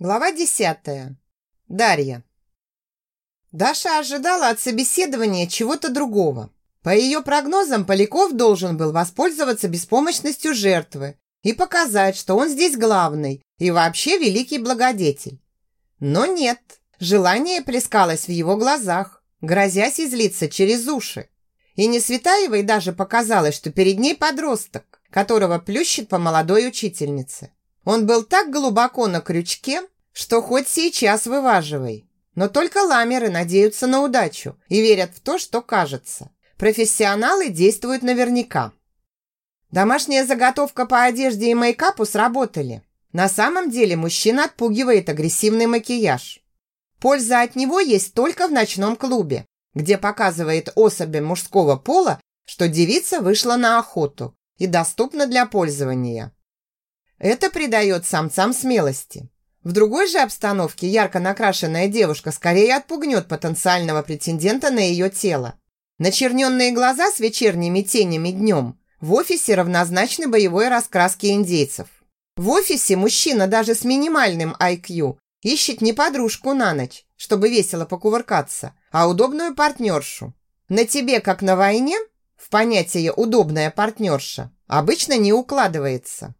Глава десятая. Дарья. Даша ожидала от собеседования чего-то другого. По ее прогнозам, Поляков должен был воспользоваться беспомощностью жертвы и показать, что он здесь главный и вообще великий благодетель. Но нет, желание плескалось в его глазах, грозясь излиться через уши. И не Светаевой даже показалось, что перед ней подросток, которого плющит по молодой учительнице. Он был так глубоко на крючке, что хоть сейчас вываживай. Но только ламеры надеются на удачу и верят в то, что кажется. Профессионалы действуют наверняка. Домашняя заготовка по одежде и мейкапу сработали. На самом деле мужчина отпугивает агрессивный макияж. Польза от него есть только в ночном клубе, где показывает особи мужского пола, что девица вышла на охоту и доступна для пользования. Это придает самцам смелости. В другой же обстановке ярко накрашенная девушка скорее отпугнет потенциального претендента на ее тело. Начерненные глаза с вечерними тенями днем в офисе равнозначны боевой раскраске индейцев. В офисе мужчина даже с минимальным IQ ищет не подружку на ночь, чтобы весело покувыркаться, а удобную партнершу. На тебе, как на войне, в понятие «удобная партнерша» обычно не укладывается.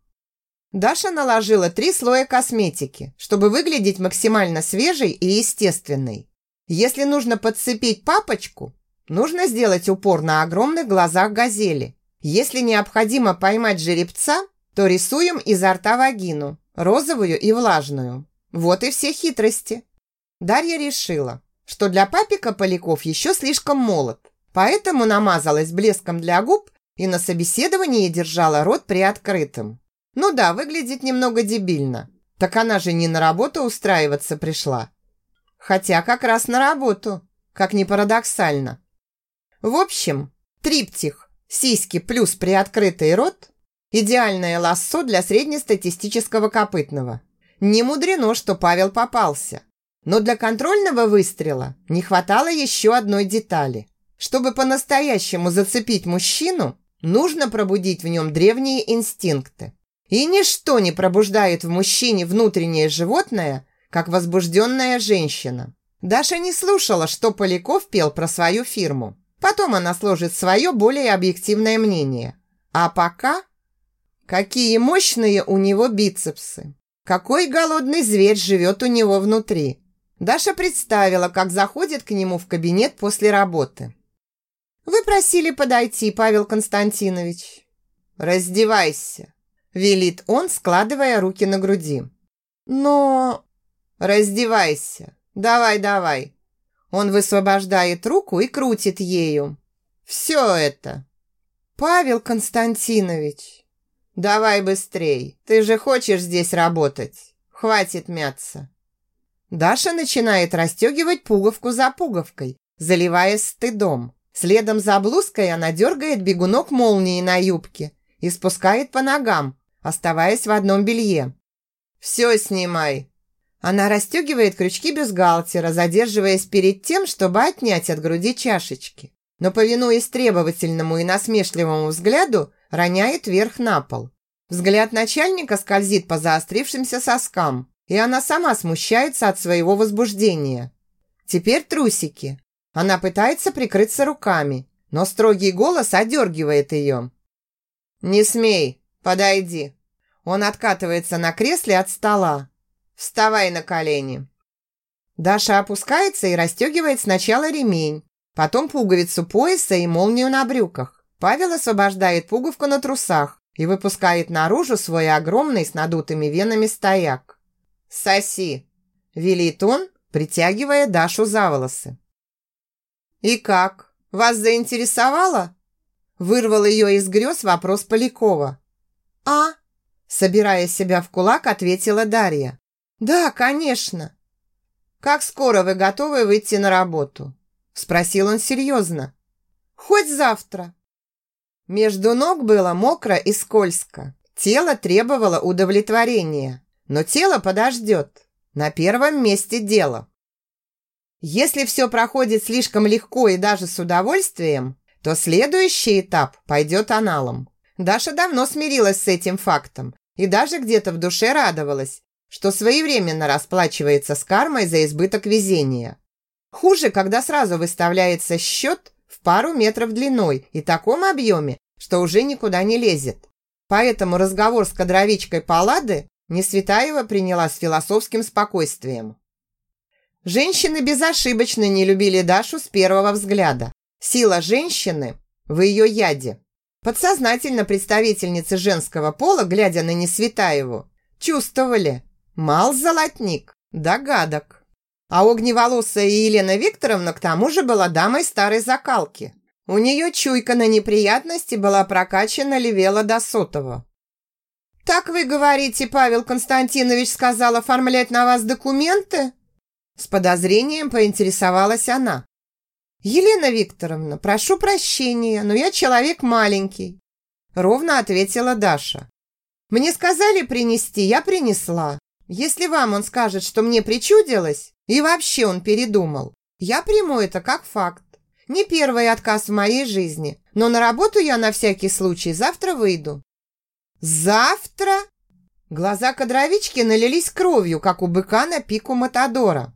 Даша наложила три слоя косметики, чтобы выглядеть максимально свежей и естественной. Если нужно подцепить папочку, нужно сделать упор на огромных глазах газели. Если необходимо поймать жеребца, то рисуем изо рта вагину, розовую и влажную. Вот и все хитрости. Дарья решила, что для папика Поляков еще слишком молод, поэтому намазалась блеском для губ и на собеседовании держала рот приоткрытым. Ну да, выглядит немного дебильно. Так она же не на работу устраиваться пришла. Хотя как раз на работу, как ни парадоксально. В общем, триптих, сиськи плюс приоткрытый рот – идеальное лассо для среднестатистического копытного. Не мудрено, что Павел попался. Но для контрольного выстрела не хватало еще одной детали. Чтобы по-настоящему зацепить мужчину, нужно пробудить в нем древние инстинкты. И ничто не пробуждает в мужчине внутреннее животное, как возбужденная женщина. Даша не слушала, что Поляков пел про свою фирму. Потом она сложит свое более объективное мнение. А пока... Какие мощные у него бицепсы. Какой голодный зверь живет у него внутри. Даша представила, как заходит к нему в кабинет после работы. «Вы просили подойти, Павел Константинович». «Раздевайся», Велит он, складывая руки на груди. Но... Раздевайся. Давай, давай. Он высвобождает руку и крутит ею. Все это. Павел Константинович. Давай быстрей. Ты же хочешь здесь работать. Хватит мяться. Даша начинает расстегивать пуговку за пуговкой, заливаясь стыдом. Следом за блузкой она дергает бегунок молнии на юбке и спускает по ногам, оставаясь в одном белье. «Все снимай!» Она расстегивает крючки бюстгальтера, задерживаясь перед тем, чтобы отнять от груди чашечки. Но, повинуясь требовательному и насмешливому взгляду, роняет вверх на пол. Взгляд начальника скользит по заострившимся соскам, и она сама смущается от своего возбуждения. Теперь трусики. Она пытается прикрыться руками, но строгий голос одергивает ее. «Не смей, подойди». Он откатывается на кресле от стола. «Вставай на колени». Даша опускается и расстегивает сначала ремень, потом пуговицу пояса и молнию на брюках. Павел освобождает пуговку на трусах и выпускает наружу свой огромный с надутыми венами стояк. «Соси!» – велит он, притягивая Дашу за волосы. «И как? Вас заинтересовало?» Вырвал ее из грез вопрос Полякова. «А?» Собирая себя в кулак, ответила Дарья. «Да, конечно». «Как скоро вы готовы выйти на работу?» Спросил он серьезно. «Хоть завтра». Между ног было мокро и скользко. Тело требовало удовлетворения. Но тело подождет. На первом месте дело. Если все проходит слишком легко и даже с удовольствием, то следующий этап пойдет аналом. Даша давно смирилась с этим фактом и даже где-то в душе радовалась, что своевременно расплачивается с кармой за избыток везения. Хуже, когда сразу выставляется счет в пару метров длиной и таком объеме, что уже никуда не лезет. Поэтому разговор с кадровичкой Паллады Несветаева приняла с философским спокойствием. Женщины безошибочно не любили Дашу с первого взгляда. Сила женщины в ее яде. Подсознательно представительницы женского пола, глядя на Несветаеву, чувствовали «мал золотник, догадок». А огневолосая Елена Викторовна к тому же была дамой старой закалки. У нее чуйка на неприятности была прокачана левела до сотого. «Так вы говорите, Павел Константинович сказал оформлять на вас документы?» С подозрением поинтересовалась она. «Елена Викторовна, прошу прощения, но я человек маленький», ровно ответила Даша. «Мне сказали принести, я принесла. Если вам он скажет, что мне причудилось, и вообще он передумал, я приму это как факт. Не первый отказ в моей жизни, но на работу я на всякий случай завтра выйду». «Завтра?» Глаза кадровички налились кровью, как у быка на пику Матадора.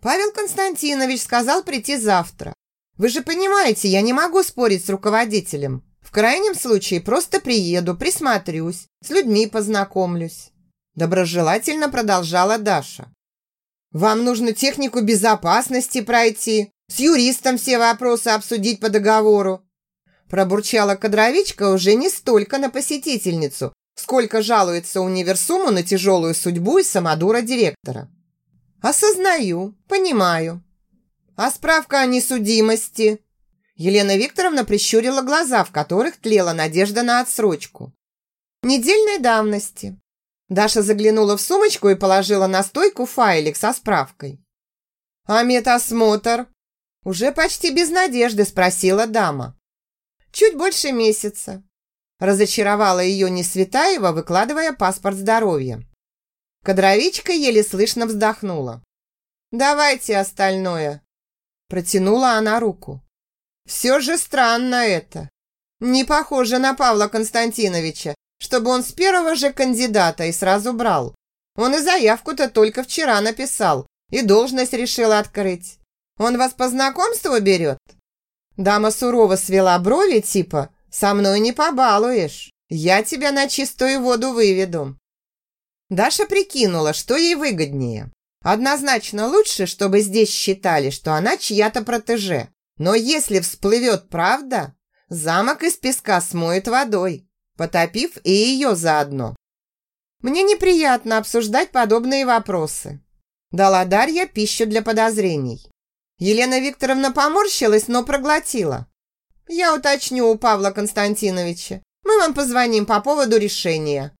Павел Константинович сказал прийти завтра. Вы же понимаете, я не могу спорить с руководителем. В крайнем случае просто приеду, присмотрюсь, с людьми познакомлюсь. Доброжелательно продолжала Даша. Вам нужно технику безопасности пройти, с юристом все вопросы обсудить по договору. Пробурчала кадровичка уже не столько на посетительницу, сколько жалуется универсуму на тяжелую судьбу и самодура директора. Осознаю, понимаю. А справка о несудимости? Елена Викторовна прищурила глаза, в которых тлела надежда на отсрочку. Недельной давности. Даша заглянула в сумочку и положила на стойку файлик со справкой. А медосмотр? Уже почти без надежды спросила дама. Чуть больше месяца. Разочаровала ее Несветаева, выкладывая паспорт здоровья. Кадровичка еле слышно вздохнула. «Давайте остальное!» Протянула она руку. «Все же странно это. Не похоже на Павла Константиновича, чтобы он с первого же кандидата и сразу брал. Он и заявку-то только вчера написал, и должность решил открыть. Он вас по знакомству берет?» Дама сурово свела брови, типа «Со мной не побалуешь, я тебя на чистую воду выведу». Даша прикинула, что ей выгоднее. Однозначно лучше, чтобы здесь считали, что она чья-то протеже. Но если всплывет правда, замок из песка смоет водой, потопив и ее заодно. Мне неприятно обсуждать подобные вопросы. Дала Дарья пищу для подозрений. Елена Викторовна поморщилась, но проглотила. Я уточню у Павла Константиновича. Мы вам позвоним по поводу решения.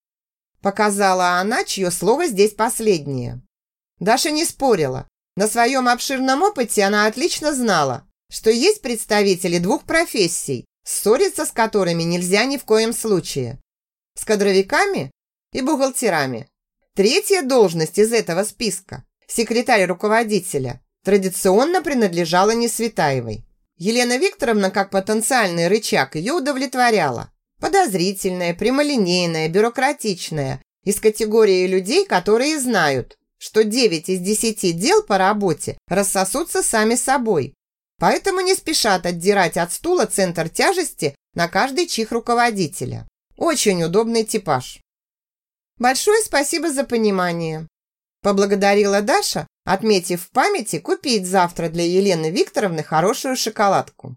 Показала она, чье слово здесь последнее. Даша не спорила. На своем обширном опыте она отлично знала, что есть представители двух профессий, ссориться с которыми нельзя ни в коем случае. С кадровиками и бухгалтерами. Третья должность из этого списка – секретарь руководителя – традиционно принадлежала Несветаевой. Елена Викторовна, как потенциальный рычаг, ее удовлетворяла подозрительная, прямолинейная, бюрократичная, из категории людей, которые знают, что 9 из 10 дел по работе рассосутся сами собой. Поэтому не спешат отдирать от стула центр тяжести на каждый чих руководителя. Очень удобный типаж. Большое спасибо за понимание. Поблагодарила Даша, отметив в памяти купить завтра для Елены Викторовны хорошую шоколадку.